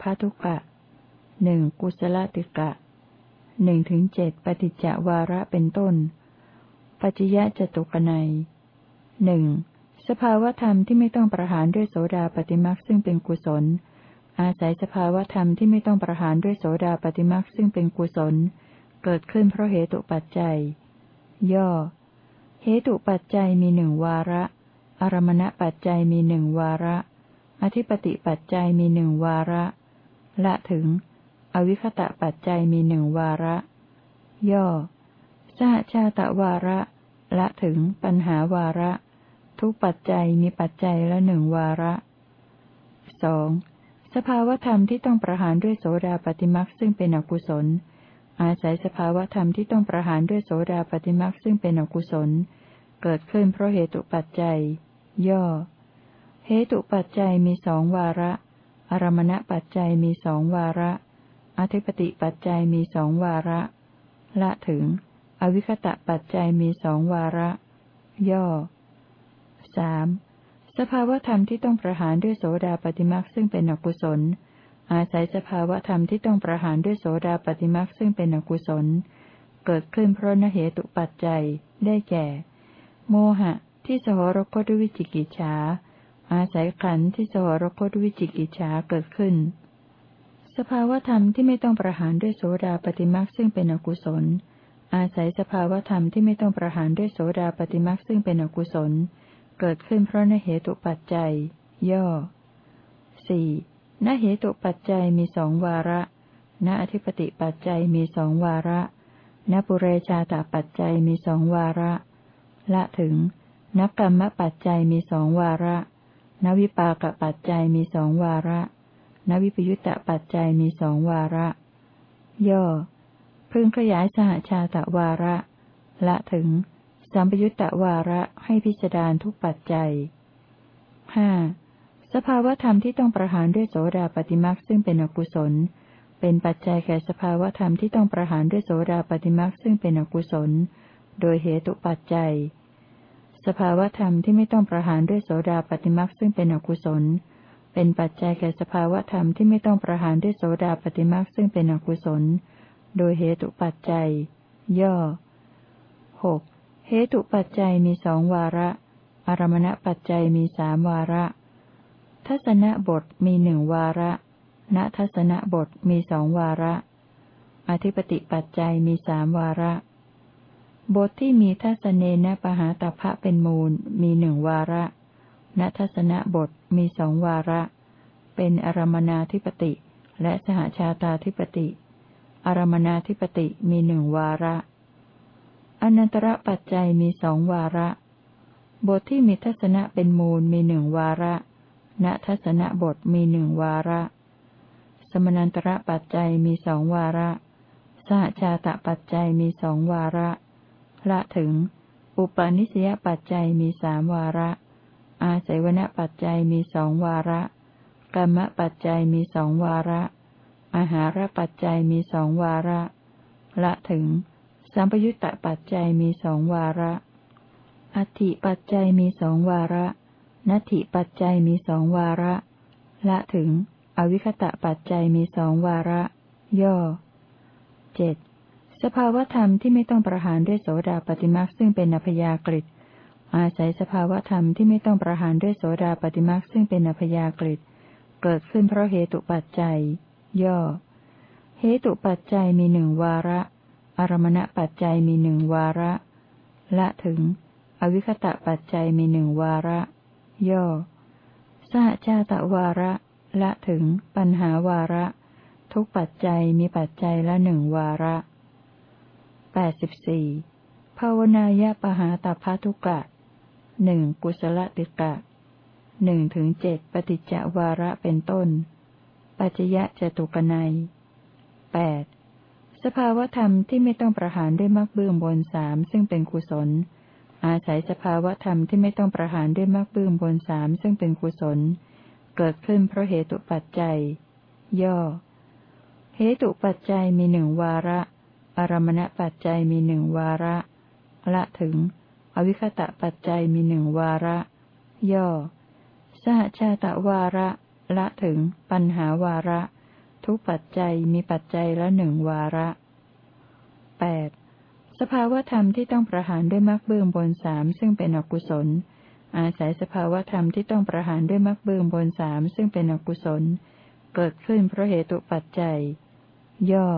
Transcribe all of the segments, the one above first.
พาทุกะหนึ่งกุศลติกะหนึ่งถึงเจ็ดปฏิจจวาระเป็นต้น ปัจจยะจตุกนัยหนึ่งสภาวธรรมที่ไม่ต้องประหารด้วยโสดาปฏิมักซึ่งเป็นกุศล อาศัยสภาวธรรมที่ไม่ต้องประหารด้วยโสดาปฏิมักซึ่งเป็นกุศล เกิดขึ้นเพราะเหตุปัจจัย ย่อ เหตุปัจจัยมีหนึ่งวาระ อารมณปัจจัยมีหนึ่งวาระ อธิปติปัจจัยมีหนึ่งวาระ ละถึง อวิคตะปัจจัยมีหนึ่งวาระ ย่อสหชาตะวาระ ละถึงปัญหาวาระ ทุกปัจจัยมีปัจจัยละหนึ่งวาระสองสภาวธรรมที่ต้องประหารด้วยโสดาปฏิมักซึ่งเป็นอกุศล อาศัยสภาวธรรมที่ต้องประหารด้วยโสดาปฏิมักซึ่งเป็นอกุศล เกิดขึ้นเพราะเหตุปัจจัย ย่อ เหตุปัจจัยมีสองวาระ อารมณปัจจัยมีสองวาระ อธิปติปัจจัยมีสองวาระ ละถึง อวิคตะปัจจัยมีสองวาระ ย่อสามสภาวธรรมที่ต้องประหารด้วยโสดาปฏิมักซึ่งเป็นอกุศล อาศัยสภาวธรรมที่ต้องประหารด้วยโสดาปฏิมักซึ่งเป็นอกุศล เกิดขึ้นเพราะนเหตุปัจจัยได้แก่ โมหะที่สหรคตด้วยวิจิกิจฉา อาศัยขันธ์ที่สหรคตวยวิจิกิจฉาเกิดขึ้น สภาวธรรมที่ไม่ต้องประหารด้วยโสดาปฏิมักซึ่งเป็นอกุศล อาศัยสภาวธรรมที่ไม่ต้องประหารด้วยโสดาปฏิมักซึ่งเป็นอกุศล เกิดขึ้นเพราะนเหตุปัจจัย ย่อสี่นเหตุปัจจัยมีสองวาระณอธิปติปัจจัยมีสองวาระณปุเรชาตปัจจัยมีสองวาระ ละถึงนักกรรมปัจจัยมีสองวาระ นวิปากปัจจัยมีสองวาระ นวิปยุตตปัจจัยมีสองวาระ ย่อ พึงขยายสหชาตะวาระ ละถึง สัมปยุตตะวาระให้พิจารณาทุกปัจจัยห้าสภาวธรรมที่ต้องประหารด้วยโสดาปฏิมักซึ่งเป็นอกุศล เป็นปัจจัยแก่สภาวธรรมที่ต้องประหารด้วยโสดาปฏิมักซึ่งเป็นอกุศล โดยเหตุปัจจัย สภาวธรรมที่ไม่ต้องประหารด้วยโสดาปฏิมักซึ่งเป็นอกุศล เป็นปัจจัยแก่สภาวธรรมที่ไม่ต้องประหารด้วยโสดาปฏิมักซึ่งเป็นอกุศล โดยเหตุปัจจัย ย่อหกเหตุปัจจัยมีสองวาระ อารมณปัจจัยมีสามวาระ ทัศนบทมีหนึ่งวาระ ณทัศนบทมีสองวาระ อธิปติปัจจัยมีสามวาระ บทที่มีทัศเนนะปหาตภะเป็นมูล มีหนึ่งวาระณทัศนบทมีสองวาระ เป็นอารมนาธิปติ และสหชาตาธิปติ อารมนาธิปติมีหนึ่งวาระ อนันตระปัจจัยมีสองวาระ บทที่มีทัศนะเป็นมูลมีหนึ่งวาระ ณทัศนบทมีหนึ่งวาระ สมนันตระปัจจัยมีสองวาระ สหชาตะปัจจัยมีสองวาระ ละถึง อุปาณิสยปัจจัยมีสามวาระ อาศัยวณปัจจัยมีสองวาระกรรมปัจจัยมีสองวาระ อาหารปัจจัยมีสองวาระ ละถึง สัมปยุตตปัจจัยมีสองวาระ อัติปัจจัยมีสองวาระ นัตถิปัจจัยมีสองวาระ ละถึง อวิคตะปัจจัยมีสองวาระ ย่อเจ็ด สภาวธรรมที่ไม่ต้องประหารด้วยโสดาปฏิมักซึ่งเป็นอพยากฤิอาศัยสภาวธรรมที่ไม่ต้องประหารด้วยโสดาปฏิมักซึ่งเป็นอพยากฤิเกิดขึ้นเพราะเหตุปัจจัย ย่อ เหตุปัจจัยมีหนึ่งวาระ อารมณปัจจัยมีหนึ่งวาระ ละถึง อวิคตะปัจจัยมีหนึ่งวาระ ย่อสหชาตวาระ ละถึง ปัญหาวาระ ทุกปัจจัยมีปัจจัยละหนึ่งวาระ แปดสิบสี่ภาวนายะปหาตาภทุกะหนึ่งกุศลติกะหนึ่งถึงเจ็ดปฏิจจวาระเป็นต้น ปัจยะจตุกนัยแปดสภาวธรรมที่ไม่ต้องประหารด้วยมรรคเบื้องบนสามซึ่งเป็นกุศล อาศัยสภาวธรรมที่ไม่ต้องประหารด้วยมรรคเบื้องบนสามซึ่งเป็นกุศล เกิดขึ้นเพราะเหตุปัจจัย ย่อ เหตุปัจจัยมีหนึ่งวาระ อารมณปัจจัยมีหนึ่งวาระ ละถึง อวิคตะปัจจัยมีหนึ่งวาระ ย่อ สหชาตวาระ ละถึง ปัญหาวาระ ทุกปัจจัยมีปัจจัยละหนึ่งวาระแปดสภาวธรรมที่ต้องประหารด้วยมรรคเบื้องบนสามซึ่งเป็นอกุศล อาศัยสภาวธรรมที่ต้องประหารด้วยมรรคเบื้องบนสามซึ่งเป็นอกุศล เกิดขึ้นเพราะเหตุปัจจัย ย่อ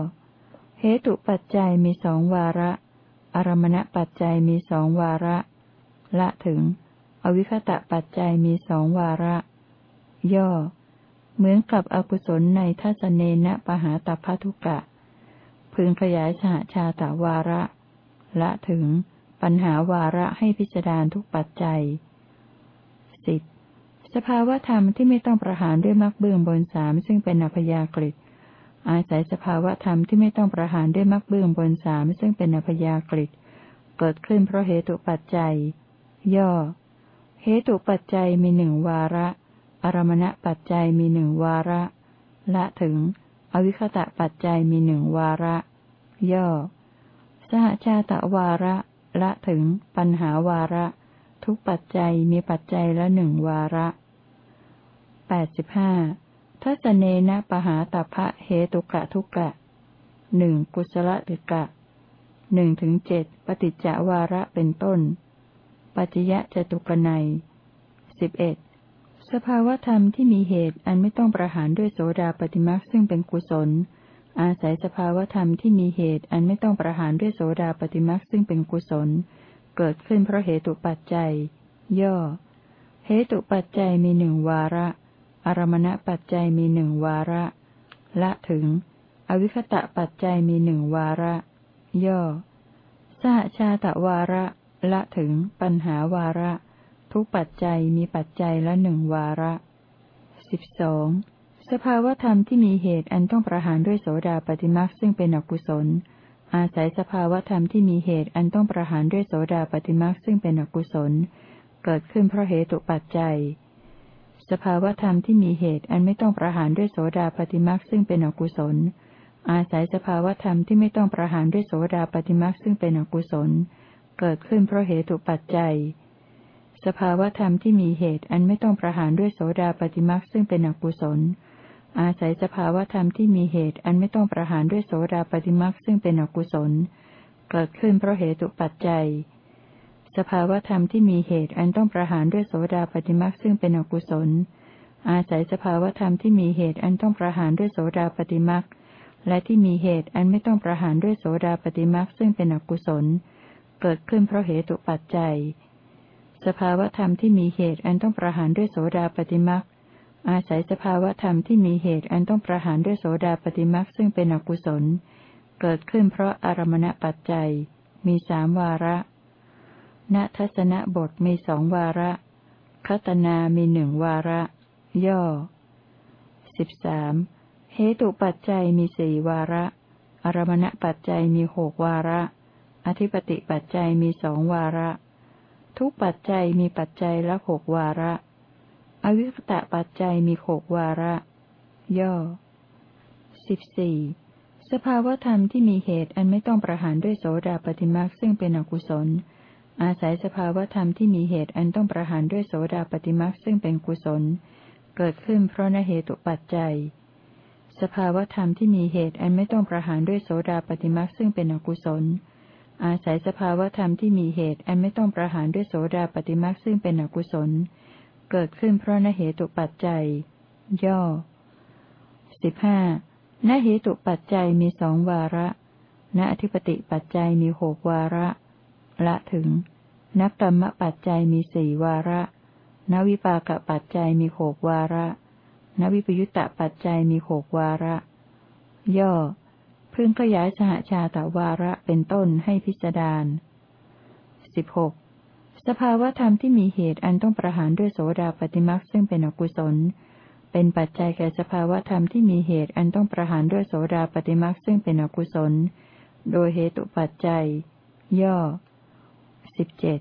เหตุปัจจัยมีสองวาระ อารมณปัจจัยมีสองวาระ ละถึง อวิคตะปัจจัยมีสองวาระ ย่อ เหมือนกับอกุศลในทัศเนนะปหาตพทุกะ พึงขยายสหชาตาวาระ ละถึง ปัญหาวาระให้พิจารณาทุกปัจจัยสิบสภาวธรรมที่ไม่ต้องประหารด้วยมรรคเบื้องบนสามซึ่งเป็นอพยากฤิต อาศัยสภาวะธรรมที่ไม่ต้องประหารด้วยมรรคเบื้องบนสามซึ่งเป็นอพยากฤิเกิดขึ้นเพราะเหตุปัจจัย ย่อ เหตุปัจจัยมีหนึ่งวาระ อารมณปัจจัยมีหนึ่งวาระ ละถึง อวิคตะปัจจัยมีหนึ่งวาระ ย่อ สหชาตวาระ ละถึง ปัญหาวาระ ทุกปัจจัยมีปัจจัยละหนึ่งวาระแปดสิบห้า ทัศเนนะปหาตพะเหตุกะทุกะหนึ่งกุศลติกะหนึ่งถึงเจ็ดปฏิจจวาระเป็นต้น ปัจยะจตุกนัยสิบเอ็ดสภาวธรรมที่มีเหตุอันไม่ต้องประหารด้วยโสดาปฏิมักซึ่งเป็นกุศล อาศัยสภาวธรรมที่มีเหตุอันไม่ต้องประหารด้วยโสดาปฏิมักซึ่งเป็นกุศล เกิดขึ้นเพราะเหตุปัจจัย ย่อ เหตุปัจจัยมีหนึ่งวาระ อารมณปัจจัยมีหนึ่งวาระ ละถึง อวิคตะปัจจัยมีหนึ่งวาระ ย่อสหชาตวาระ ละถึง ปัญหาวาระ ทุกปัจจัยมีปัจจัยละหนึ่งวาระสิบสองสภาวธรรมที่มีเหตุอันต้องประหารด้วยโสดาปฏิมักซึ่งเป็นอกุศล อาศัยสภาวธรรมที่มีเหตุอันต้องประหารด้วยโสดาปฏิมักซึ่งเป็นอกุศล เกิดขึ้นเพราะเหตุปัจจัย สภาวธรรมที่มีเหตุอันไม่ต้องประหารด้วยโสดาปฏิมักซึ่งเป็นอกุศล อาศัยสภาวธรรมที่ไม่ต้องประหารด้วยโสดาปฏิมักซึ่งเป็นอกุศล เกิดขึ้นเพราะเหตุปัจจัย สภาวธรรมที่มีเหตุอันไม่ต้องประหารด้วยโสดาปฏิมักซึ่งเป็นอกุศล อาศัยสภาวธรรมที่มีเหตุอันไม่ต้องประหารด้วยโสดาปฏิมักซึ่งเป็นอกุศล เกิดขึ้นเพราะเหตุปัจจัย สภาวธรรมที่มีเหตุอันต้องประหารด้วยโสดาปฏิมักซึ่งเป็นอกุศล อาศัยสภาวธรรมที่มีเหตุอันต้องประหารด้วยโสดาปฏิมักและที่มีเหตุอันไม่ต้องประหารด้วยโสดาปฏิมักซึ่งเป็นอกุศล เกิดขึ้นเพราะเหตุปัจจัย สภาวธรรมที่มีเหตุอันต้องประหารด้วยโสดาปฏิมักอาศัยสภาวธรรมที่มีเหตุอันต้องประหารด้วยโสดาปฏิมักซึ่งเป็นอกุศล เกิดขึ้นเพราะอารมณปัจจัย มีสามวาระ ณทัศนบทมีสองวาระ คตนามีหนึ่งวาระ ย่อสิบสามเหตุปัจจัยมีสี่วาระ อารมณปัจจัยมีหกวาระ อธิปติปัจจัยมีสองวาระ ทุกปัจจัยมีปัจจัยละหกวาระ อวิคตะปัจจัยมีหกวาระ ย่อสิบสี่สภาวธรรมที่มีเหตุอันไม่ต้องประหารด้วยโสดาปฏิมาซึ่งเป็นอกุศล อาศัยสภาวธรรมที่มีเหตุอันต้องประหารด้วยโสดาปฏิมาซึ่งเป็นกุศล เกิดขึ้นเพราะนเหตุปัจจัย สภาวธรรมที่มีเหตุอันไม่ต้องประหารด้วยโสดาปฏิมาซึ่งเป็นอกุศล อาศัยสภาวธรรมที่มีเหตุอันไม่ต้องประหารด้วยโสดาปฏิมาซึ่งเป็นอกุศล เกิดขึ้นเพราะนเหตุปัจจัย ย่อสิบห้านเหตุปัจจัยมีสองวาระ ณอธิปติปัจจัยมีหกวาระ ละถึงนักกรรมปัจจัยมีสี่วาระ นวิปากปัจจัยมีหกวาระ นวิปยุตตปัจจัยมีหกวาระ ย่อ พึงขยายสหชาตวาระเป็นต้นให้พิสดารสิบหกสภาวธรรมที่มีเหตุอันต้องประหารด้วยโสดาปฏิมักซึ่งเป็นอกุศล เป็นปัจจัยแก่สภาวธรรมที่มีเหตุอันต้องประหารด้วยโสดาปฏิมักซึ่งเป็นอกุศล โดยเหตุปัจจัย ย่อ สิบเจ็ด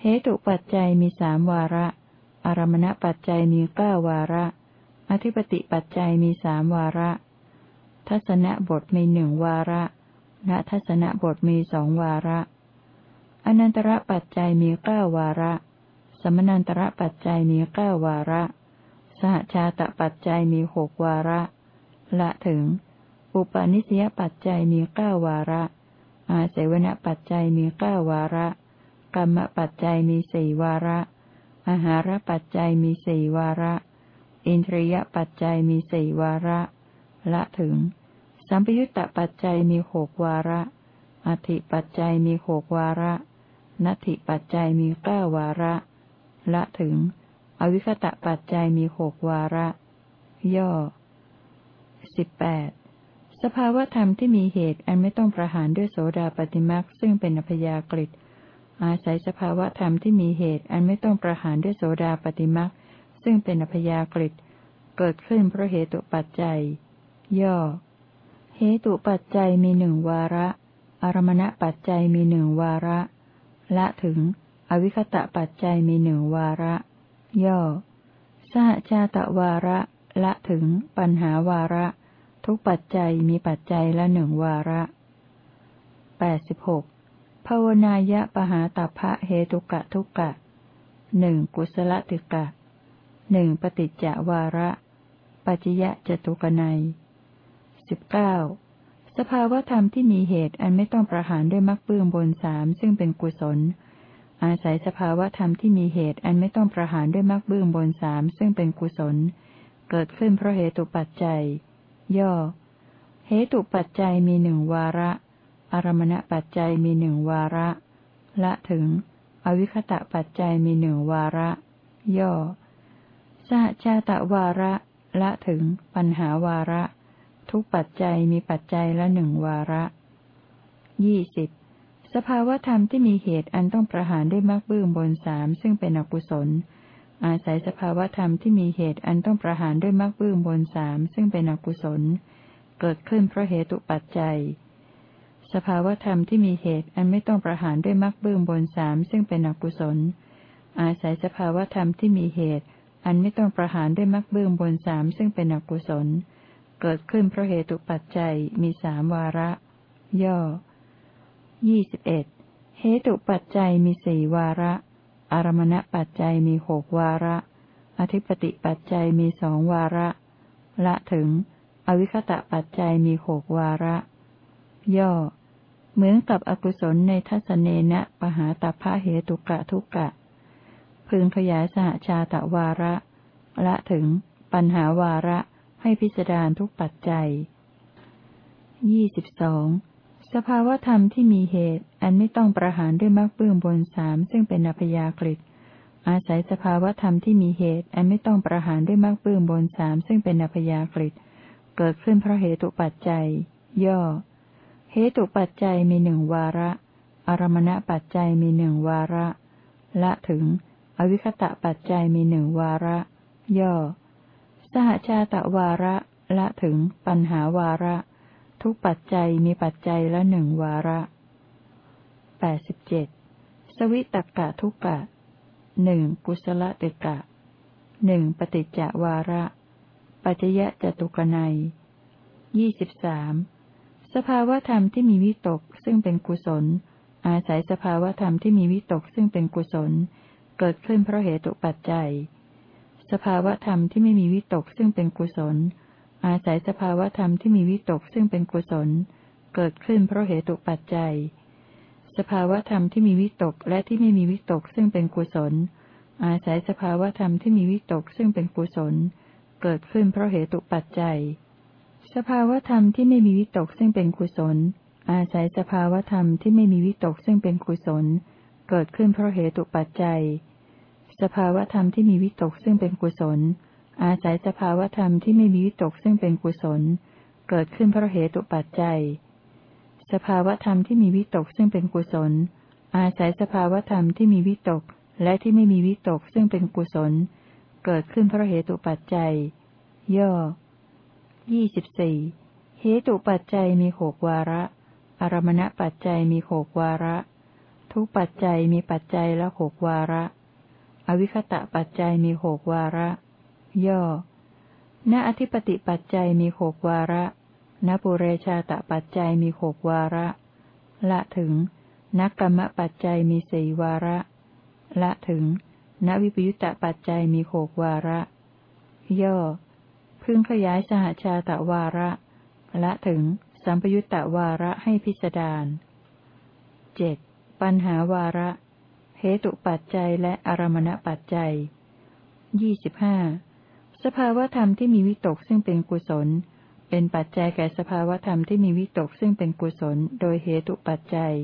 เหตุปัจจัยมีสามวาระ อารมณปัจจัยมีเก้าวาระ อธิปติปัจจัยมีสามวาระ ทัศนบทมีหนึ่งวาระณทัศนบทมีสองวาระ อนันตระปัจจัยมีเก้าวาระ สมนันตระปัจจัยมีเก้าวาระ สหชาตปัจจัยมีหกวาระ ละถึง อุปนิสยปัจจัยมีเก้าวาระ อาเสวนปัจจัยมีเก้าวาระ กรรมปัจจัยมีสี่วาระอาหารปัจจัยมีสี่วาระ อินทรียปัจจัยมีสี่วาระ ละถึง สัมปยุตตปัจจัยมีหกวาระ อธิปัจจัยมีหกวาระนัตถิปัจจัยมีเก้าวาระ ละถึง อวิคตะปัจจัยมีหกวาระ ย่อสิบแปดสภาวธรรมที่มีเหตุอันไม่ต้องประหารด้วยโสดาปฏิมักซึ่งเป็นอพยากฤิ อาศัยสภาวะธรรมที่มีเหตุอันไม่ต้องประหารด้วยโสดาปฏิมักซึ่งเป็นอพยากฤิเกิดขึ้นเพราะเหตุปัจจัย ย่อ เหตุปัจจัยมีหนึ่งวาระ อารมณปัจจัยมีหนึ่งวาระ ละถึง อวิคตะปัจจัยมีหนึ่งวาระ ย่อสหชาตวาระ ละถึง ปัญหาวาระ ทุกปัจจัยมีปัจจัยละหนึ่งวาระแปดสิบหก ภาวนายะปหาตัพะเหตุกะทุกกะหนึ่งกุศลติกะหนึ่งปฏิจจวาระ ปัจจยะจตุกนัยสิบเก้าสภาวธรรมที่มีเหตุอันไม่ต้องประหารด้วยมรรคเบื้องบนสามซึ่งเป็นกุศล อาศัยสภาวธรรมที่มีเหตุอันไม่ต้องประหารด้วยมรรคเบื้องบนสามซึ่งเป็นกุศล เกิดขึ้นเพราะเหตุปัจจัย ย่อ เหตุปัจจัยมีหนึ่งวาระ อารมณปัจจัยมีหนึ่งวาระ ละถึง อวิคตะปัจจัยมีหนึ่งวาระ ย่อสหชาตะวาระ ละถึง ปัญหาวาระ ทุกปัจจัยมีปัจจัยละหนึ่งวาระยี่สิบสภาวธรรมที่มีเหตุอันต้องประหารด้วยมรรคเบื้องบนสามซึ่งเป็นอกุศล อาศัยสภาวธรรมที่มีเหตุอันต้องประหารด้วยมรรคเบื้องบนสามซึ่งเป็นอกุศล เกิดขึ้นเพราะเหตุปัจจัย สภาวธรรมที่มีเหตุอันไม่ต้องประหารด้วยมรรคเบื้องบนสามซึ่งเป็นอกุศล อาศัยสภาวธรรมที่มีเหตุ อันไม่ต้องประหารด้วยมรรคเบื้องบนสามซึ่งเป็นอกุศล เกิดขึ้นเพราะเหตุปัจจัยมีสามวาระ ย่อยี่สิบเอ็ดเหตุปัจจัยมีสี่วาระ อารมณปัจจัยมีหกวาระ อธิปติปัจจัยมีสองวาระ ละถึง อวิคตะปัจจัยมีหกวาระ ย่อ เหมือนกับอกุศลในทัศเนนะปหาตาภะเหตุกะทุกะ พึงขยายสหชาตะวาระ ละถึง ปัญหาวาระให้พิจารณาทุกปัจจัยยี่สิบสองสภาวธรรมที่มีเหตุ อันไม่ต้องประหารด้วยมรรคเบื้องบนสามซึ่งเป็นอพยากฤิอาศัยสภาวธรรมที่มีเหตุ อันไม่ต้องประหารด้วยมรรคเบื้องบนสามซึ่งเป็นอพยากฤิเกิดขึ้นเพราะเหตุปัจจัย ย่อ เหตุปัจจัยมีหนึ่งวาระ อารมณปัจจัยมีหนึ่งวาระ ละถึง อวิคตะปัจจัยมีหนึ่งวาระ ย่อ สหชาตะวาระ ละถึง ปัญหาวาระ ทุกปัจจัยมีปัจจัยละหนึ่งวาระแปดสิบเจ็ดสวิตกะทุกะหนึ่งกุศลติกะหนึ่งปฏิจจวาระ ปัจยะจตุกนัยยี่สิบสาม สภาวธรรมที่มีวิตกซึ่งเป็นกุศล อาศัยสภาวธรรมที่มีวิตกซึ่งเป็นกุศล เกิดขึ้นเพราะเหตุปัจจัย สภาวธรรมที่ไม่มีวิตกซึ่งเป็นกุศล อาศัยสภาวธรรมที่มีวิตกซึ่งเป็นกุศล เกิดขึ้นเพราะเหตุปัจจัย สภาวธรรมที่มีวิตกและที่ไม่มีวิตกซึ่งเป็นกุศล อาศัยสภาวธรรมที่มีวิตกซึ่งเป็นกุศล เกิดขึ้นเพราะเหตุปัจจัย สภาวธรรมที่ไม่มีวิตกซึ่งเป็นกุศล อาศัยสภาวธรรมที่ไม่มีวิตกซึ่งเป็นกุศล เกิดขึ้นเพราะเหตุปัจจัย สภาวธรรมที่มีวิตกซึ่งเป็นกุศล อาศัยสภาวธรรมที่ไม่มีวิตกซึ่งเป็นกุศล เกิดขึ้นเพราะเหตุปัจจัย สภาวธรรมที่มีวิตกซึ่งเป็นกุศล อาศัยสภาวธรรมที่มีวิตกและที่ไม่มีวิตกซึ่งเป็นกุศล เกิดขึ้นเพราะเหตุปัจจัย ย่อ ยี่สิบสี่เหตุปัจจัยมีหกวาระ อารมณปัจจัยมีหกวาระ ทุกปัจจัยมีปัจจัยละหกวาระ อวิคตะปัจจัยมีหกวาระ ย่อ ณอธิปติปัจจัยมีหกวาระ ณปุเรชาตปัจจัยมีหกวาระ ละถึงนักกรรมปัจจัยมีสี่วาระ ละถึง ณวิปยุตตปัจจัยมีหกวาระ ย่อ พึงขยายสหชาตวาระ ละถึง สัมปยุตตวาระให้พิสดารเจ็ดปัญหาวาระ เหตุปัจจัยและอารมณปัจจัยยี่สิบห้าสภาวธรรมที่มีวิตกซึ่งเป็นกุศล เป็นปัจจัยแก่สภาวธรรมที่มีวิตกซึ่งเป็นกุศล โดยเหตุปัจจัย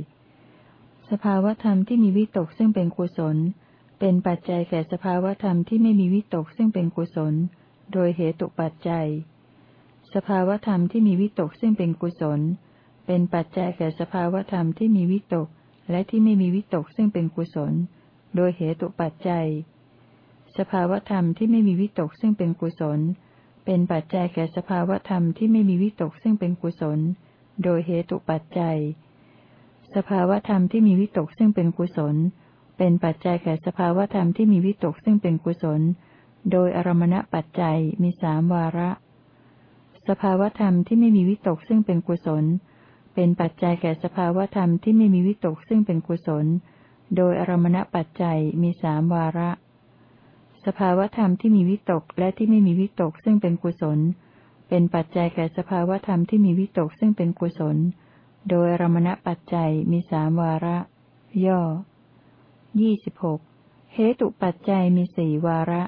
สภาวธรรมที่มีวิตกซึ่งเป็นกุศล เป็นปัจจัยแก่สภาวธรรมที่ไม่มีวิตกซึ่งเป็นกุศล โดยเหตุปัจจัย สภาวธรรมที่มีวิตกซึ่งเป็นกุศล เป็นปัจจัยแก่สภาวธรรมที่มีวิตก และที่ไม่มีวิตกซึ่งเป็นกุศล โดยเหตุปัจจัย สภาวธรรมที่ไม่มีวิตกซึ่งเป็นกุศล เป็นปัจจัยแก่สภาวธรรมที่ไม่มีวิตกซึ่งเป็นกุศล โดยเหตุปัจจัย สภาวธรรมที่มีวิตกซึ่งเป็นกุศล เป็นปัจจัยแก่สภาวธรรมที่มีวิตกซึ่งเป็นกุศล โดยอารมณปัจจัยมีสามวาระ สภาวธรรมที่ไม่มีวิตกซึ่งเป็นกุศล เป็นปัจจัยแก่สภาวธรรมที่ไม่มีวิตกซึ่งเป็นกุศล โดยอารมณปัจจัยมีสามวาระ สภาวธรรมที่มีวิตกและที่ไม่มีวิตกซึ่งเป็นกุศล เป็นปัจจัยแก่สภาวธรรมที่มีวิตกซึ่งเป็นกุศล โดยอรมณปัจจัยมีสามวาระ ย่อยี่สิบหกเหตุปัจจัยมีสี่วาระ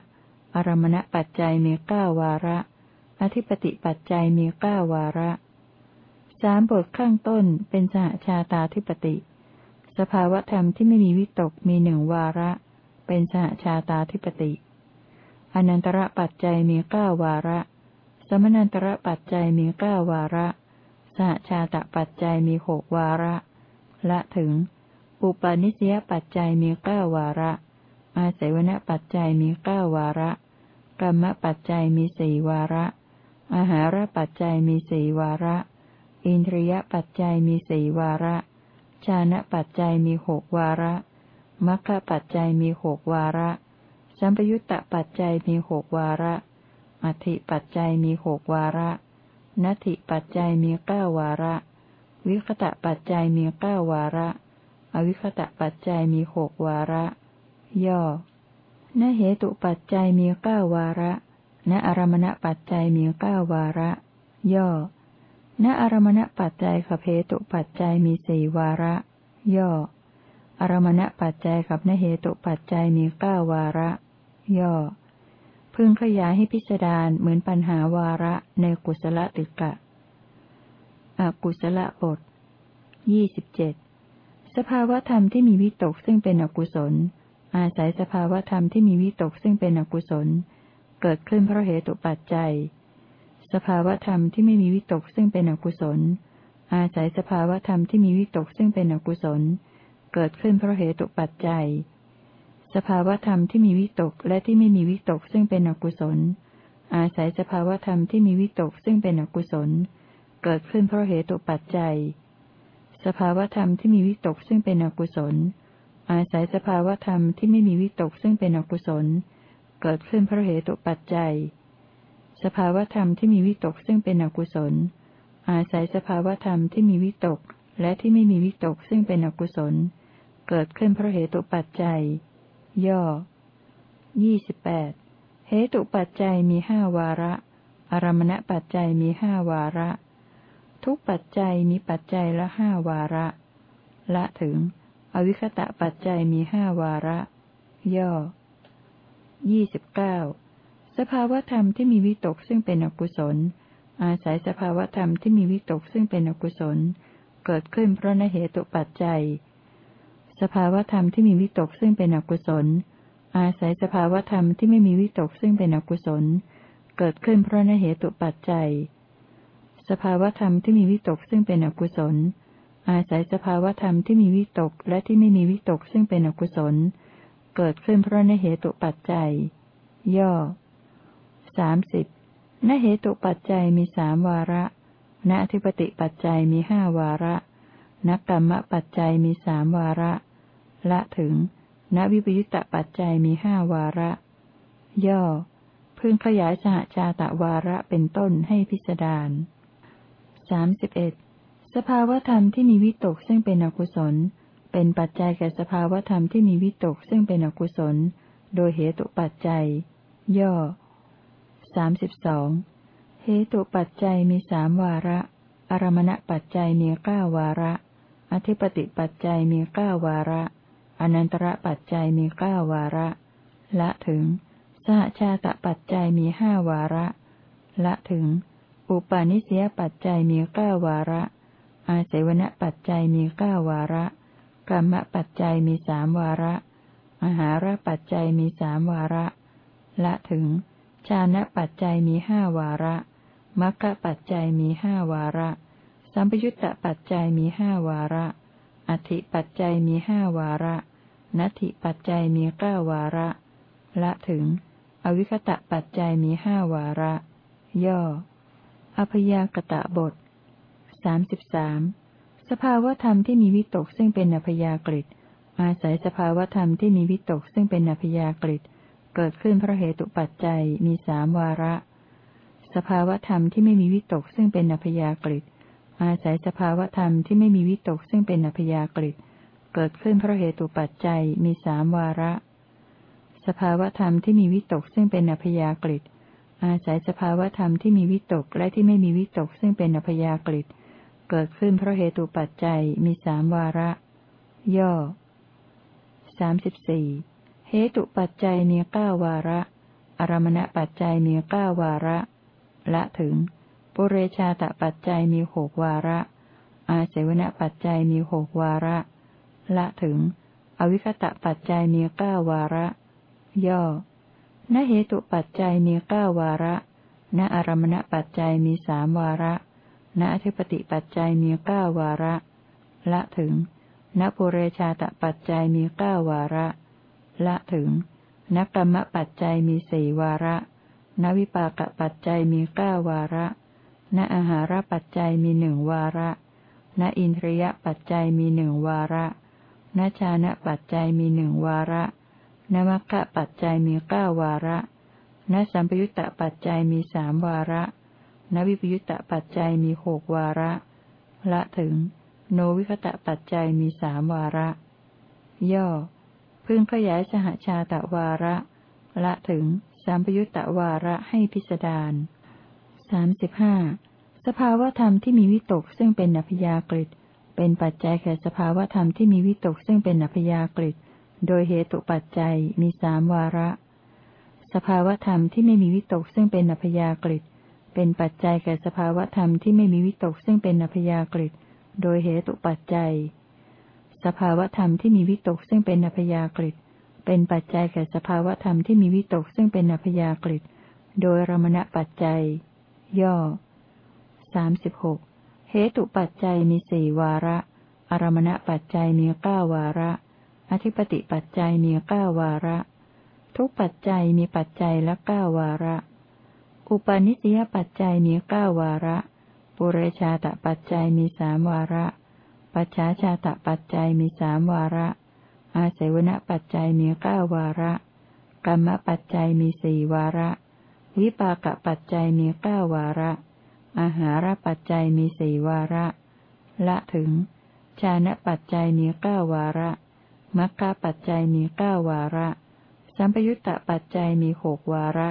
อารมณปัจจัยมีเก้าวาระ อธิปติปัจจัยมีเก้าวาระสามบทข้างต้นเป็นสหชาตาธิปติ สภาวธรรมที่ไม่มีวิตกมีหนึ่งวาระ เป็นสหชาตาธิปติ อนันตระปัจจัยมีเก้าวาระ สมนันตระปัจจัยมีเก้าวาระ สหชาตปัจจัยมีหกวาระ ละถึง อุปาณิสยปัจจัยมีเก้าวาระ อาศัยวณปัจจัยมีเก้าวาระ กรรมปัจจัยมีสี่วาระ อาหารปัจจัยมีสี่วาระ อินทรียปัจจัยมีสี่วาระ ชานะปัจจัยมีหกวาระมัคคปัจจัยมีหกวาระ สัมปยุตตปัจจัยมีหกวาระ อธิปัจจัยมีหกวาระนัตถิปัจจัยมีเก้าวาระ วิคตะปัจจัยมีเก้าวาระ อวิคตะปัจจัยมีหกวาระ ย่อ นเหตุปัจจัยมีเก้าวาระ ณอารมณปัจจัยมีเก้าวาระ ย่อ ณอารมณปัจจัยขเพตุปัจจัยมีสี่วาระ ย่อ อารมณปัจจัยกับนเหตุปัจจัยมีเก้าวาระ ย่อ พึงขยายให้พิสดารเหมือนปัญหาวาระในกุศลติกะ อกุศลบทยี่สิบเจ็ดสภาวธรรมที่มีวิตกซึ่งเป็นอกุศล อาศัยสภาวธรรมที่มีวิตกซึ่งเป็นอกุศล เกิดขึ้นเพราะเหตุปัจจัย สภาวธรรมที่ไม่มีวิตกซึ่งเป็นอกุศล อาศัยสภาวธรรมที่มีวิตกซึ่งเป็นอกุศล เกิดขึ้นเพราะเหตุปัจจัย สภาวธรรมที่มีวิตกและที่ไม่มีวิตกซึ่งเป็นอกุศล อาศัยสภาวธรรมที่มีวิตกซึ่งเป็นอกุศล เกิดขึ้นเพราะเหตุปัจจัย สภาวธรรมที่มีวิตกซึ่งเป็นอกุศล อาศัยสภาวธรรมที่ไม่มีวิตกซึ่งเป็นอกุศล เกิดขึ้นเพราะเหตุปัจจัย สภาวธรรมที่มีวิตกซึ่งเป็นอกุศล อาศัยสภาวธรรมที่มีวิตกและที่ไม่มีวิตกซึ่งเป็นอกุศล เกิดขึ้นเพราะเหตุปัจจัย ย่อยี่สิบแปดเหตุปัจจัยมีห้าวาระ อารมณปัจจัยมีห้าวาระ ทุกปัจจัยมีปัจจัยละห้าวาระ ละถึง อวิคตะปัจจัยมีห้าวาระ ย่อยี่สิบเก้าสภาวธรรมที่มีวิตกซึ่งเป็นอกุศล อาศัยสภาวธรรมที่มีวิตกซึ่งเป็นอกุศล เกิดขึ้นเพราะนเหตุปัจจัย สภาวธรรมที่มีวิตกซึ่งเป็นอกุศล อาศัยสภาวธรรมที่ไม่มีวิตกซึ่งเป็นอกุศล เกิดขึ้นเพราะนเหตุปัจจัย สภาวธรรมที่มีวิตกซึ่งเป็นอกุศล อาศัยสภาวธรรมที่มีวิตกและที่ไม่มีวิตกซึ่งเป็นอกุศล เกิดขึ้นเพราะนเหตุปัจจัย ย่อสามสิบนเหตุปัจจัยมีสามวาระณอธิปติปัจจัยมีห้าวาระนักกรรมปัจจัยมีสามวาระ ละถึง ณวิปยุตตปัจจัยมีห้าวาระ ย่อ พึงขยายสหชาตะวาระเป็นต้นให้พิสดารสามสิบเอ็ด สภาวธรรมที่มีวิตกซึ่งเป็นอกุศล เป็นปัจจัยแก่สภาวธรรมที่มีวิตกซึ่งเป็นอกุศล โดยเหตุปัจจัย ย่อสามสิบสองเหตุปัจจัยมีสามวาระ อารมณปัจจัยมีเก้าวาระ อธิปติปัจจัยมีเก้าวาระ อนันตระปัจจัยมีเก้าวาระ ละถึง สหชาตปัจจัยมีห้าวาระ ละถึง อุปาณิเสยปัจจัยมีเก้าวาระ อาเสวนปัจจัยมีเก้าวาระกรรมปัจจัยมีสามวาระอาหารปัจจัยมีสามวาระ ละถึง ชานะปัจจัยมีห้าวาระมัคคปัจจัยมีห้าวาระ สัมปยุตตปัจจัยมีห้าวาระ อธิปัจจัยมีห้าวาระนัตถิปัจจัยมีเก้าวาระ ละถึง อวิคตะปัจจัยมีห้าวาระ ย่อ อพยากตะบท สามสิบสามสภาวธรรมที่มีวิตกซึ่งเป็นอพยากฤิอาศัยสภาวธรรมที่มีวิตกซึ่งเป็นอพยากฤิเกิดขึ้นเพราะเหตุปัจจัยมีสามวาระ สภาวธรรมที่ไม่มีวิตกซึ่งเป็นอพยากฤิอาศัยสภาวธรรมที่ไม่มีวิตกซึ่งเป็นอพยากฤิเกิดขึ้นเพราะเหตุปัจจัยมีสามวาระ สภาวธรรมที่มีวิตกซึ่งเป็นอพยากฤิอาศัยสภาวธรรมที่มีวิตกและที่ไม่มีวิตกซึ่งเป็นอพยากฤิ เกิดขึ้นเพราะเหตุปัจจัยมีสามวาระ ย่อสามสิบสี่เหตุปัจจัยมีเก้าวาระ อารมณปัจจัยมีเก้าวาระ ละถึง ปุเรชาตปัจจัยมีหกวาระ อาเสวนปัจจัยมีหกวาระ ละถึง อวิคตะปัจจัยมีเก้าวาระ ย่อ ณเหตุปัจจัยมีเก้าวาระ ณอารมณปัจจัยมีสามวาระ ณอธิปติปัจจัยมีเก้าวาระ ละถึงนปุเรชาตปัจจัยมีเก้าวาระ ละถึงนกรรมปัจจัยมีสี่วาระนวิปากปัจจัยมีเก้าวาระ ณอาหารปัจจัยมีหนึ่งวาระ ณอินทรียปัจจัยมีหนึ่งวาระณชานะปัจจัยมีหนึ่งวาระนมัคคะปัจจัยมีเก้าวาระณสัมปยุตตปัจจัยมีสามวาระ ณวิปยุตตปัจจัยมีหกวาระ ละถึง โนวิคตะปัจจัยมีสามวาระ ย่อ พึงขยายสหชาตะวาระ ละถึงสามปยุตตะวาระให้พิสดารสามสิบห้าสภาวธรรมที่มีวิตกซึ่งเป็นอภิยากฤิเป็นปัจจัยแก่สภาวธรรมที่มีวิตกซึ่งเป็นอภิยากฤิโดยเหตุปัจจัยมีสามวาระ สภาวธรรมที่ไม่มีวิตกซึ่งเป็นอภิยากฤิ เป็นปัจจัยแก่สภาวธรรมที่ไม่มีวิตกซึ่งเป็นอภิยากฤิโดยเหตุปัจจัย สภาวธรรมที่มีวิตกซึ่งเป็นอัพยากฤิเป็นปัจจัยแก่สภาวธรรมที่มีวิตกซึ่งเป็นอัพยากฤิโดยรมณปัจจัย ย่อสามสิบหกเหตุปัจจัยมีสี่วาระ อารมณปัจจัยมีเก้าวาระ อธิปติปัจจัยมีเก้าวาระ ทุกปัจจัยมีปัจจัยละเก้าวาระ อุปาณิสยปัจจัยมีเก้าวาระ ปุเรชาตปัจจัยมีสามวาระ ปัจฉาชาตปัจจัยมีสามวาระ อาศัยวณปัจจัยมีเก้าวาระ กรรมปัจจัยมีสี่วาระ วิปากปัจจัยมีเก้าวาระ อาหารปัจจัยมีสี่วาระ ละถึง ชานะปัจจัยมีเก้าวาระ มัคคะปัจจัยมีเก้าวาระ สัมปยุตตปัจจัยมีหกวาระ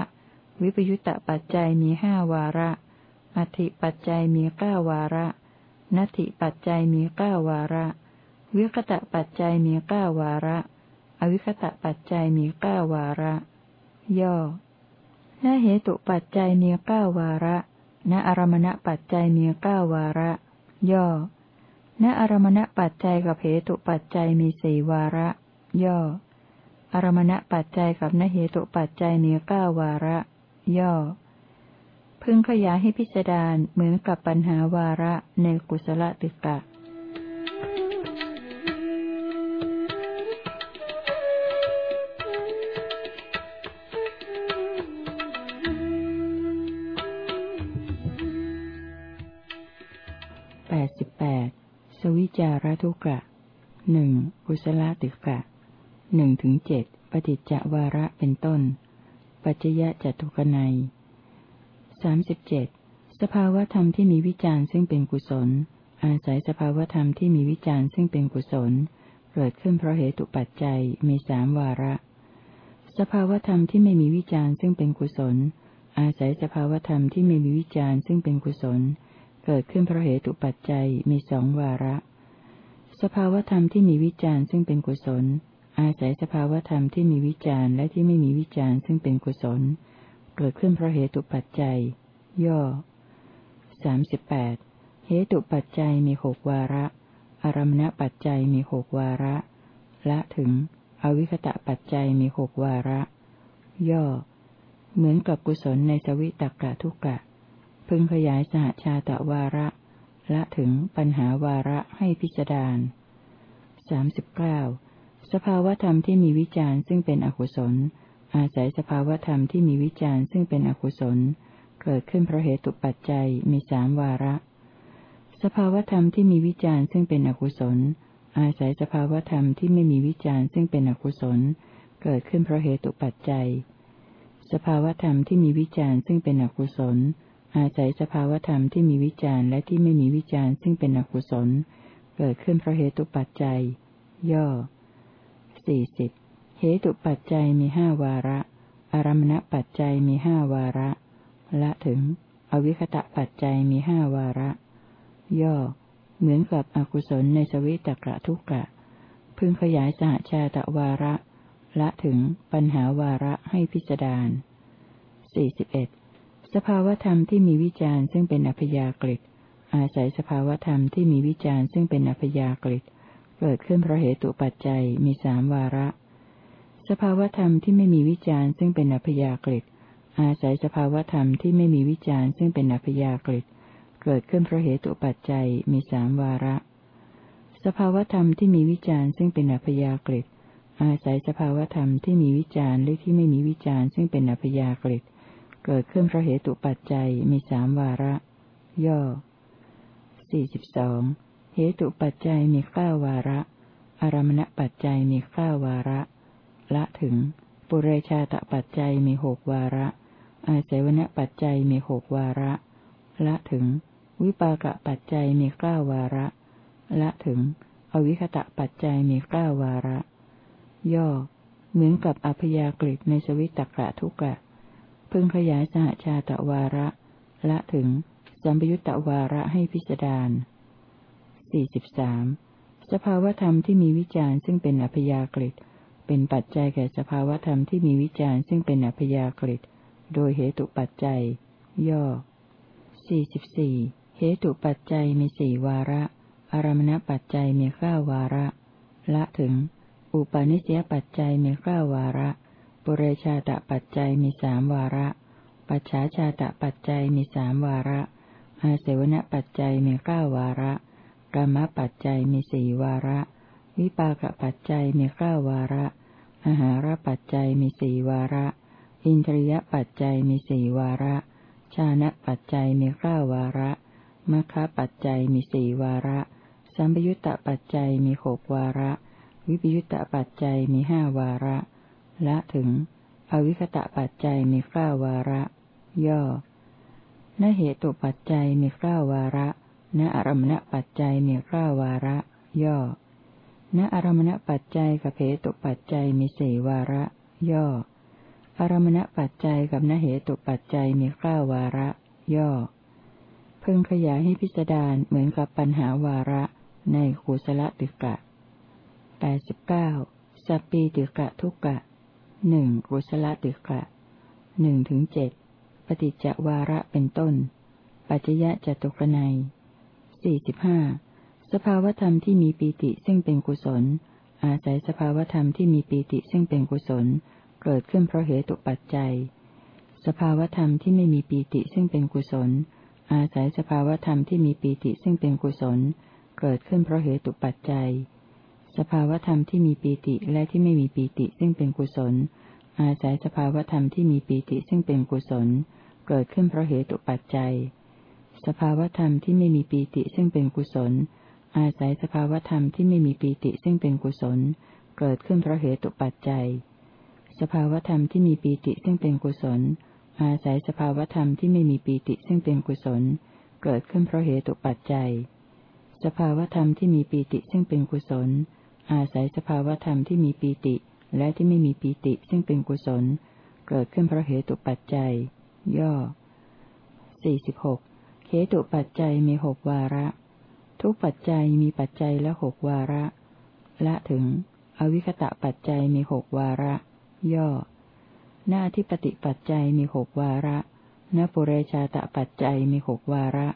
วิปยุตตปัจจัยมีห้าวาระ อธิปัจจัยมีเก้าวาระ นัตถิปัจจัยมีเก้าวาระ วิคตะปัจจัยมีเก้าวาระ อวิคตะปัจจัยมีเก้าวาระ ย่อณเหตุปัจจัยมีเก้าวาระ ณอารมณปัจจัยมีเก้าวาระ ย่อ ณอารมณปัจจัยกับเหตุปัจจัยมีสี่วาระ ย่อ อารมณปัจจัยกับนเหตุปัจจัยมีเก้าวาระ ย่อ พึงขยายให้พิจารณาเหมือนกับปัญหาวาระในกุศลติกะแปดสิบแปดสวิจารทุกะหนึ่งกุศลติกะหนึ่งถึงเจ็ดปฏิจจวาระเป็นต้น ปัจจยะจตุกนัยสามสิบเจ็ดสภาวธรรมที่มีวิจารณ์ซึ่งเป็นกุศล อาศัยสภาวธรรมที่มีวิจารณ์ซึ่งเป็นกุศล เกิดขึ้นเพราะเหตุปัจจัยมีสามวาระ สภาวธรรมที่ไม่มีวิจารณ์ซึ่งเป็นกุศล อาศัยสภาวธรรมที่ไม่มีวิจารณ์ซึ่งเป็นกุศล เกิดขึ้นเพราะเหตุปัจจัยมีสองวาระ สภาวธรรมที่มีวิจารณ์ซึ่งเป็นกุศล อาศัยสภาวธรรมที่มีวิจารณ์และที่ไม่มีวิจารณ์ซึ่งเป็นกุศล เกิดขึ้นเพราะเหตุปัจจัย ย่อสามสิบแปดเหตุปัจจัยมีหกวาระ อารมณปัจจัยมีหกวาระ ละถึง อวิคตะปัจจัยมีหกวาระ ย่อ เหมือนกับกุศลในสวิตกะทุกะ พึงขยายสหชาตะวาระ ละถึงปัญหาวาระให้พิจารณาสามสิบเก้า สภาวธรรมที่มีวิจารณ์ซึ่งเป็นอกุศล อาศัยสภาวธรรมที่มีวิจารณ์ซึ่งเป็นอกุศล เกิดขึ้นเพราะเหตุปัจจัยมีสามวาระ สภาวธรรมที่มีวิจารณ์ซึ่งเป็นอกุศล อาศัยสภาวธรรมที่ไม่มีวิจารณ์ซึ่งเป็นอกุศล เกิดขึ้นเพราะเหตุปัจจัย สภาวธรรมที่มีวิจารณ์ซึ่งเป็นอกุศล อาศัยสภาวธรรมที่มีวิจารณ์และที่ไม่มีวิจารณ์ซึ่งเป็นอกุศล เกิดขึ้นเพราะเหตุปัจจัย ย่อ สี่สิบเหตุปัจจัยมีห้าวาระ อารมณปัจจัยมีห้าวาระ ละถึง อวิคตะปัจจัยมีห้าวาระ ย่อ เหมือนกับอกุศลในสวิตกะทุกะ พึงขยายสหชาตวาระ ละถึงปัญหาวาระให้พิจารณาสี่สิบเอ็ดสภาวธรรมที่มีวิจารณ์ซึ่งเป็นอพยากฤิอาศัยสภาวธรรมที่มีวิจารณ์ซึ่งเป็นอพยากฤิ เกิดขึ้นเพราะเหตุปัจจัยมีสามวาระ สภาวธรรมที่ไม่มีวิจารณ์ซึ่งเป็นอพยากฤิอาศัยสภาวธรรมที่ไม่มีวิจารณ์ซึ่งเป็นอพยากฤิเกิดขึ้นเพราะเหตุปัจจัยมีสามวาระ สภาวธรรมที่มีวิจารณ์ซึ่งเป็นอัพยากฤิอาศัยสภาวธรรมที่มีวิจารณ์หรือที่ไม่มีวิจารณ์ซึ่งเป็นอัพยากฤิเกิดขึ้นเพราะเหตุปัจจัยมีสามวาระ ย่อสี่สิบสอง เหตุปัจจัยมีเก้าวาระ อารมณปัจจัยมีเก้าวาระ ละถึง ปุเรชาตปัจจัยมีหกวาระ อาศัยวณปัจจัยมีหกวาระ ละถึง วิปากปัจจัยมีเก้าวาระ ละถึง อวิคตะปัจจัยมีเก้าวาระ ย่อ เหมือนกับอพยากฤิในสวิตตกะทุกะ พึงขยายสหชาตวาระ ละถึงสัมปยุตตวาระให้พิจารณา สี่สิบสามสภาวธรรมที่มีวิจารณ์ซึ่งเป็นอพยากฤิตเป็นปัจจัยแก่สภาวธรรมที่มีวิจารณ์ซึ่งเป็นอพยากฤิตโดยเหตุปัจจัย ย่อสี่สิบสี่เหตุปัจจัยมีสี่วาระ อารมณปัจจัยมีเก้าวาระ ละถึง อุปาณิสยปัจจัยมีเก้าวาระ ปุเรชาตปัจจัยมีสามวาระ ปัจฉาชาตปัจจัยมีสามวาระ อาเสวนปัจจัยมีเก้าวาระ กรรมปัจจัยมีสี่วาระ วิปากปัจจัยมีเก้าวาระอาหารปัจจัยมีสี่วาระ อินทรียปัจจัยมีสี่วาระ ชานะปัจจัยมีเก้าวาระมรรคปัจจัยมีสี่วาระ สัมปยุตตปัจจัยมีหกวาระ วิปยุตตปัจจัยมีห้าวาระ ละถึง อวิคตะปัจจัยมีเก้าวาระ ย่อนเหตุปัจจัยมีเก้าวาระ ณอารมณปัจจัยมีเก้าวาระ ย่อ ณอารมณปัจจัยกับเหตุปัจจัยมีสี่วาระ ย่อ อารมณปัจจัยกับนเหตุปัจจัยมีเก้าวาระ ย่อ พึงขยายให้พิจารณาเหมือนกับปัญหาวาระในกุศละติกะแปดสิบเก้าสปีติกะทุกะหนึ่งกุศละติกะหนึ่งถึงเจ็ดปฏิจจวาระเป็นต้น ปัจจยะจตุกนัย สี่สิบห้าสภาวธรรมที่มีปีติซึ่งเป็นกุศล อาศัยสภาวธรรมที่มีปีติซึ่งเป็นกุศล เกิดขึ้นเพราะเหตุปัจจัย สภาวธรรมที่ไม่มีปีติซึ่งเป็นกุศล อาศัยสภาวธรรมที่มีปีติซึ่งเป็นกุศล เกิดขึ้นเพราะเหตุปัจจัย สภาวธรรมที่มีปีติและที่ไม่มีปีติซึ่งเป็นกุศล อาศัยสภาวธรรมที่มีปีติซึ่งเป็นกุศล เกิดขึ้นเพราะเหตุปัจจัย สภาวธรรมที่ไม่มีปีติซึ่งเป็นกุศล อาศัยสภาวธรรมที่ไม่มีปีติซึ่งเป็นกุศล เกิดขึ้นเพราะเหตุปัจจัย สภาวธรรมที่มีปีติซึ่งเป็นกุศล อาศัยสภาวธรรมที่ไม่มีปีติซึ่งเป็นกุศล เกิดขึ้นเพราะเหตุปัจจัย สภาวธรรมที่มีปีติซึ่งเป็นกุศล อาศัยสภาวธรรมที่มีปีติและที่ไม่มีปีติซึ่งเป็นกุศล เกิดขึ้นเพราะเหตุปัจจัย ย่อสี่สิบหก เหตุปัจจัยมีหกวาระ ทุกปัจจัยมีปัจจัยละหกวาระ ละถึง อวิคตะปัจจัยมีหกวาระ ย่อ หน้าที่ปฏิปัจจัยมีหกวาระนปุเรชาตปัจจัยมีหกวาระ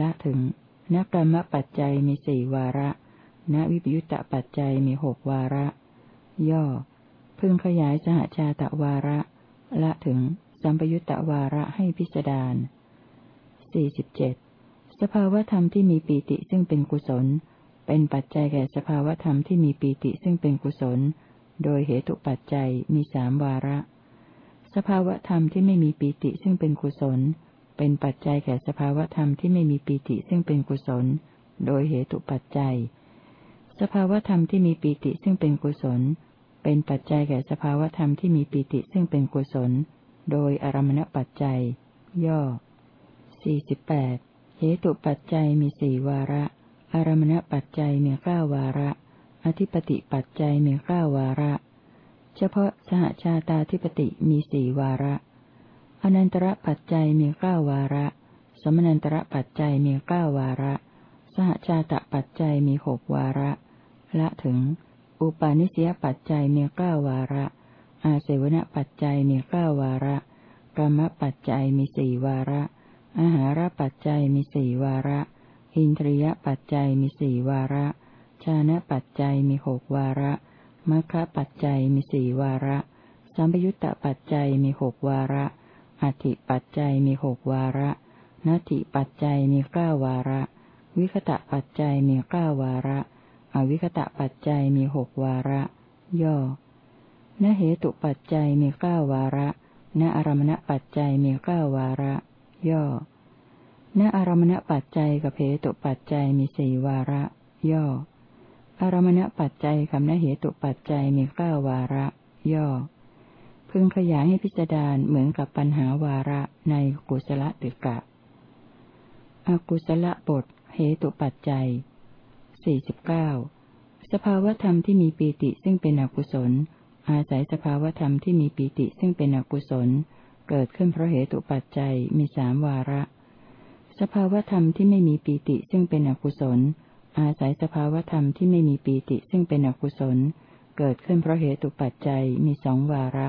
ละถึงนกรรมปัจจัยมีสี่วาระณวิปยุตตปัจจัยมีหกวาระ ย่อ พึงขยายสหชาตวาระ ละถึงสัมปยุตตวาระให้พิจารณา สี่สิบเจ็ดสภาวธรรมที่มีปีติซึ่งเป็นกุศล เป็นปัจจัยแก่สภาวธรรมที่มีปีติซึ่งเป็นกุศล โดยเหตุปัจจัยมีสามวาระ สภาวธรรมที่ไม่มีปีติซึ่งเป็นกุศล เป็นปัจจัยแก่สภาวธรรมที่ไม่มีปีติซึ่งเป็นกุศล โดยเหตุปัจจัย สภาวธรรมที่มีปีติซึ่งเป็นกุศล เป็นปัจจัยแก่สภาวธรรมที่มีปีติซึ่งเป็นกุศล โดยอารมณปัจจัย ย่อ สี่สิบแปดเหตุปัจจัยมีสี่วาระ อารมณปัจจัยมีเก้าวาระ อธิปติปัจจัยมีเก้าวาระ เฉพาะสหชาตาธิปติมีสี่วาระ อนันตระปัจจัยมีเก้าวาระ สมนันตระปัจจัยมีเก้าวาระ สหชาตปัจจัยมีหกวาระ ละถึง อุปาณิสยปัจจัยมีเก้าวาระ อาเสวนปัจจัยมีเก้าวาระกรรมปัจจัยมีสี่วาระ อาหารปัจจัยมีสี่วาระ อินทรียปัจจัยมีสี่วาระ ชานะปัจจัยมีหกวาระมัคคะปัจจัยมีสี่วาระ สัมปยุตตปัจจัยมีหกวาระ อธิปัจจัยมีหกวาระนัตถิปัจจัยมีเก้าวาระ วิคตะปัจจัยมีเก้าวาระ อวิคตะปัจจัยมีหกวาระ ย่อ นเหตุปัจจัยมีเก้าวาระ ณอารมณปัจจัยมีเก้าวาระ ย่อ ณอารมณปัจจัยกับเหตุปัจจัยมีสี่วาระ ย่อ อารมณปัจจัยกับณเหตุปัจจัยมีเก้าวาระ ย่อ พึงขยายให้พิจารณาเหมือนกับปัญหาวาระในกุศลติกะ อกุศลบทเหตุปัจจัยสี่สิบเก้าสภาวธรรมที่มีปีติซึ่งเป็นอกุศล อาศัยสภาวธรรมที่มีปีติซึ่งเป็นอกุศล เกิดขึ้นเพราะเหตุปัจจัยมีสามวาระ สภาวธรรมที่ไม่มีปีติซึ่งเป็นอกุศล อาศัยสภาวธรรมที่ไม่มีปีติซึ่งเป็นอกุศล เกิดขึ้นเพราะเหตุปัจจัยมีสองวาระ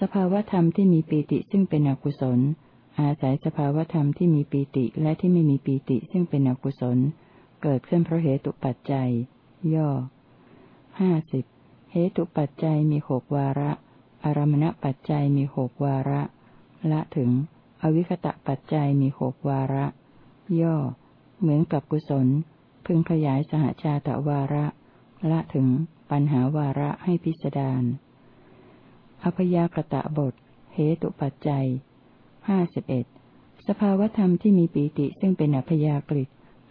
สภาวธรรมที่มีปีติซึ่งเป็นอกุศล อาศัยสภาวธรรมที่มีปีติและที่ไม่มีปีติซึ่งเป็นอกุศล เกิดขึ้นเพราะเหตุปัจจัย ย่อห้าสิบเหตุปัจจัยมีหกวาระ อารมณปัจจัยมีหกวาระ ละถึง อวิคตะปัจจัยมีหกวาระ ย่อ เหมือนกับกุศล พึงขยายสหชาตวาระ ละถึงปัญหาวาระให้พิสดารอพยากตะบท เหตุปัจจัยห้าสิบเอ็ดสภาวธรรมที่มีปีติซึ่งเป็นอัพยากฤิ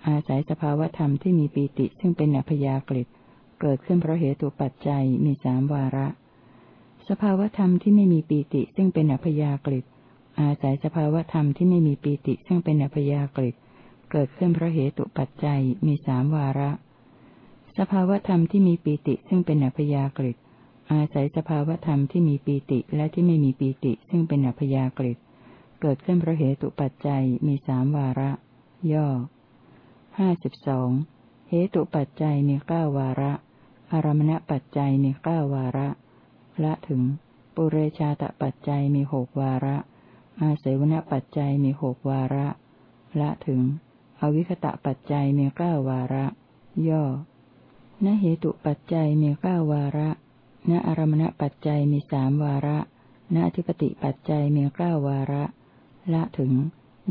อาศัยสภาวธรรมที่มีปีติซึ่งเป็นอัพยากฤิเกิดขึ้นเพราะเหตุปัจจัยมีสามวาระ สภาวธรรมที่ไม่มีปีติซึ่งเป็นอัพยากฤิอาศัยสภาวธรรมที่ไม่มีปีติซึ่งเป็นอัพยากฤิเกิดขึ้นเพราะเหตุปัจจัยมีสามวาระ สภาวธรรมที่มีปีติซึ่งเป็นอัพยากฤิอาศัยสภาวธรรมที่มีปีติและที่ไม่มีปีติซึ่งเป็นอัพยากฤิเกิดขึ้นเพราะเหตุปัจจัยมีสามวาระ ย่อห้าสิบสองเหตุปัจจัยมีเก้าวาระ อารมณปัจจัยมีเก้าวาระ ละถึง ปุเรชาตปัจจัยมีหกวาระ อาเสวนปัจจัยมีหกวาระ ละถึง อวิคตะปัจจัยมีเก้าวาระ ย่อนเหตุปัจจัยมีเก้าวาระ ณอารมณปัจจัยมีสามวาระ ณอธิปติปัจจัยมีเก้าวาระ ละถึง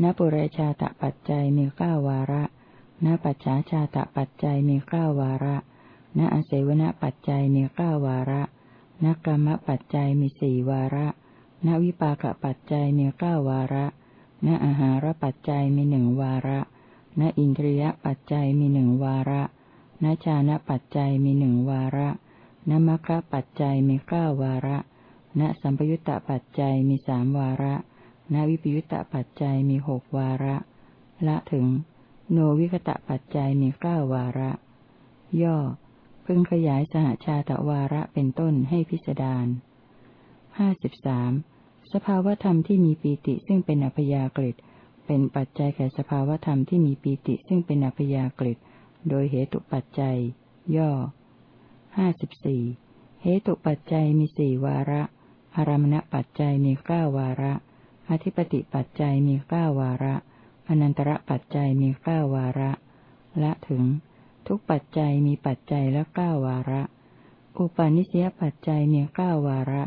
ณปุเรชาตปัจจัยมีเก้าวาระ ณปัจฉาชาตปัจจัยมีเก้าวาระ ณอเสวนปัจจัยมีเก้าวาระ นกรรมปัจจัยมีสี่วาระ นวิปากปัจจัยมีเก้าวาระ นอาหารปัจจัยมีหนึ่งวาระ นอินทรียปัจจัยมีหนึ่งวาระ นชานปัจจัยมีหนึ่งวาระ นมัคคะปัจจัยมีเก้าวาระ นสัมปยุตตปัจจัยมีสามวาระ นวิปยุตตปัจจัยมีหกวาระ ละถึง โนวิคตะปัจจัยมีเก้าวาระ ย่อ พึงขยายสหชาตวาระเป็นต้นให้พิสดารห้าสิบสามสภาวธรรมที่มีปีติซึ่งเป็นอัพยากฤิเป็นปัจจัยแก่สภาวธรรมที่มีปีติซึ่งเป็นอัพยากฤิโดยเหตุปัจจัย ย่อห้าสิบสี่เหตุปัจจัยมีสี่วาระอารมณปัจจัยมีเก้าวาระ อธิปติปัจจัยมีเก้าวาระ อนันตระปัจจัยมีเก้าวาระ ละถึง ทุกปัจจัยมีปัจจัยละเก้าวาระ อุปาณิสยปัจจัยมีเก้าวาระ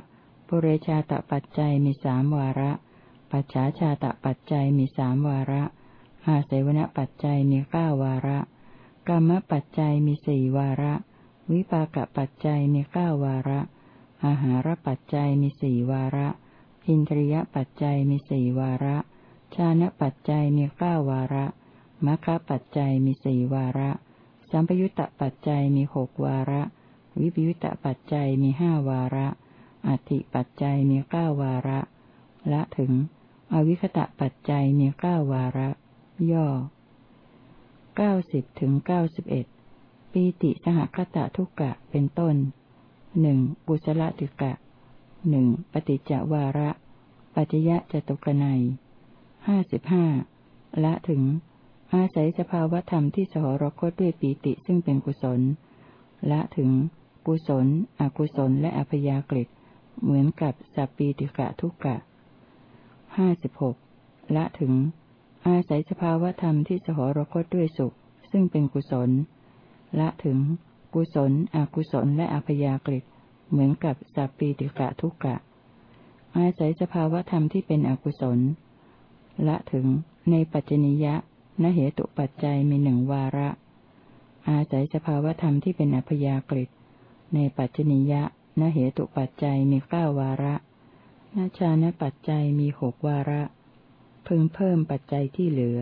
ปุเรชาตปัจจัยมีสามวาระ ปัจฉาชาตปัจจัยมีสามวาระ อาศัยวณปัจจัยมีเก้าวาระ กรรมปัจจัยมีสี่วาระ วิปากปัจจัยมีเก้าวาระ อาหารปัจจัยมีสี่วาระ อินทรียปัจจัยมีสี่วาระ ชานะปัจจัยมีเก้าวาระมัคคะปัจจัยมีสี่วาระ สัมปยุตตปัจจัยมีหกวาระ วิปยุตตปัจจัยมีห้าวาระ อธิปัจจัยมีเก้าวาระ ละถึง อวิคตะปัจจัยมีเก้าวาระ ย่อเก้าสิบถึงเก้าสิบเอ็ดปีติสหคตะทุกกะเป็นต้นหนึ่งบุสละติกะหนึ่งปฏิจจวาระ ปัจยะจตุกนัยห้าสิบห้าละถึง อาศัยสภาวธรรมที่สหรคตด้วยปีติซึ่งเป็นกุศล ละถึง กุศล อกุศล และอภยากฤิเหมือนกับสัพปีติกะทุกกะห้าสิบหกละถึง อาศัยสภาวธรรมที่สหรคตด้วยสุข ซึ่งเป็นกุศล ละถึง กุศล อกุศล และอภยากฤิเหมือนกับสัพปีติกะทุกกะอาศัยสภาวธรรมที่เป็นอกุศล ละถึงในปัจจนิยะ นเหตุปัจจัยมีหนึ่งวาระ อาศัยสภาวธรรมที่เป็นอภยากฤิในปัจจนิยะนเหตุปัจจัยมีเก้าวาระนาชานปัจจัยมีหกวาระ พึงเพิ่มปัจจัยที่เหลือ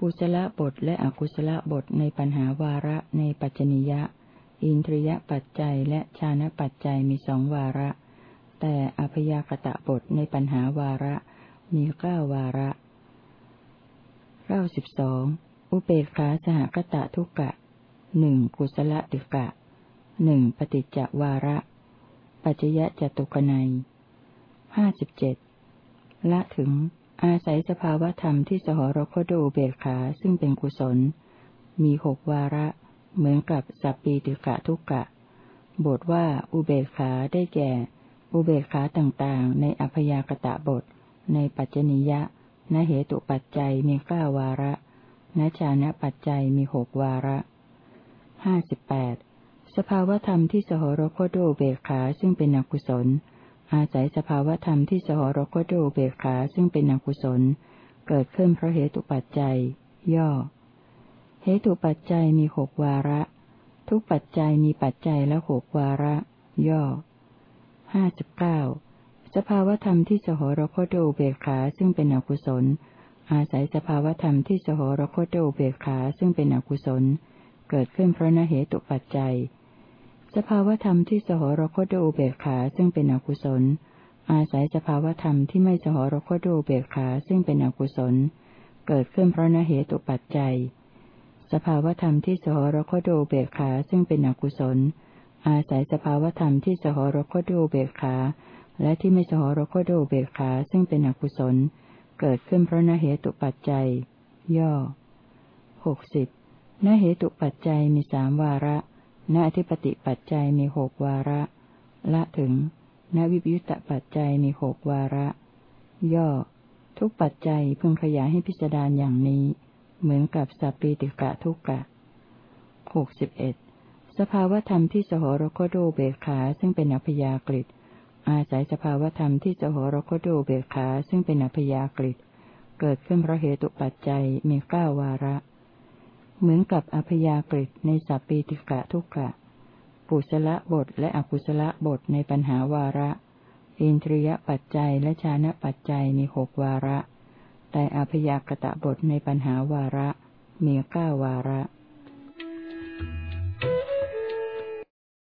กุศลบทและอกุศลบทในปัญหาวาระในปัจจนิยะ อินทรียปัจจัยและชานปัจจัยมีสองวาระ แต่อภยากตะบทในปัญหาวาระมีเก้าวาระ เก้าสิบสองอุเบกขาสหกตะทุกะหนึ่งกุศลติกะหนึ่งปฏิจจวาระ ปัจจยะจตุกนัยห้าสิบเจ็ดละถึง อาศัยสภาวธรรมที่สหรคตอุเบกขาซึ่งเป็นกุศล มีหกวาระ เหมือนกับสัพปีติกะทุกะ บทว่าอุเบกขาได้แก่ อุเบกขาต่างๆ ในอพยากตะบท ในปัจจนิยะ นเหตุปัจจัยมีเก้าวาระนชานะปัจจัยมีหกวาระห้าสิบแปดสภาวธรรมที่สหรคตด้วยเบขาซึ่งเป็นอกุศล อาศัยสภาวธรรมที่สหรคตด้วยเบขาซึ่งเป็นอกุศล เกิดขึ้นเพราะเหตุปัจจัย ย่อ เหตุปัจจัยมีหกวาระ ทุกปัจจัยมีปัจจัยละหกวาระ ย่อห้าสิบเก้า สภาวธรรมที่สหรคตด้วยเบขาซึ่งเป็นอกุศล อาศัยสภาวธรรมที่สหรคตด้วยเบขาซึ่งเป็นอกุศล เกิดขึ้นเพราะนเหตุปัจจัย สภาวธรรมที่สหรคตด้วยอุเบขาซึ่งเป็นอกุศล อาศัยสภาวธรรมที่ไม่สหรคตด้วยอุเบขาซึ่งเป็นอกุศล เกิดขึ้นเพราะนเหตุปัจจัย สภาวธรรมที่สหรคตด้วยอุเบขาซึ่งเป็นอกุศล อาศัยสภาวธรรมที่สหรคตด้วยอุเบขา และที่ไม่สหรคตด้วยอุเบกขาซึ่งเป็นอกุศล เกิดขึ้นเพราะนเหตุปัจจัย ย่อหกสิบนเหตุปัจจัยมีสามวาระณอธิปติปัจจัยมีหกวาระ ละถึงณวิปยุตตปัจจัยมีหกวาระ ย่อ ทุกปัจจัยพึงขยายให้พิจารณาอย่างนี้ เหมือนกับสัพปีติกะทุกกะหกสิบเอ็ดสภาวธรรมที่สหรคโดเบขาซึ่งเป็นอัพยากฤิ อาศัยสภาวธรรมที่สหรคโดเบขา ซึ่งเป็นอัพยากฤิเกิดขึ้นเพราะเหตุปัจจัยมีเก้าวาระ เหมือนกับอพยากฤิในสัพปีติกะทุกกะปุสละบทและอกุศละบทในปัญหาวาระ อินทรียปัจจัยและชานะปัจจัยมีหกวาระ แต่อพยากตะบทในปัญหาวาระมีเก้าวาระ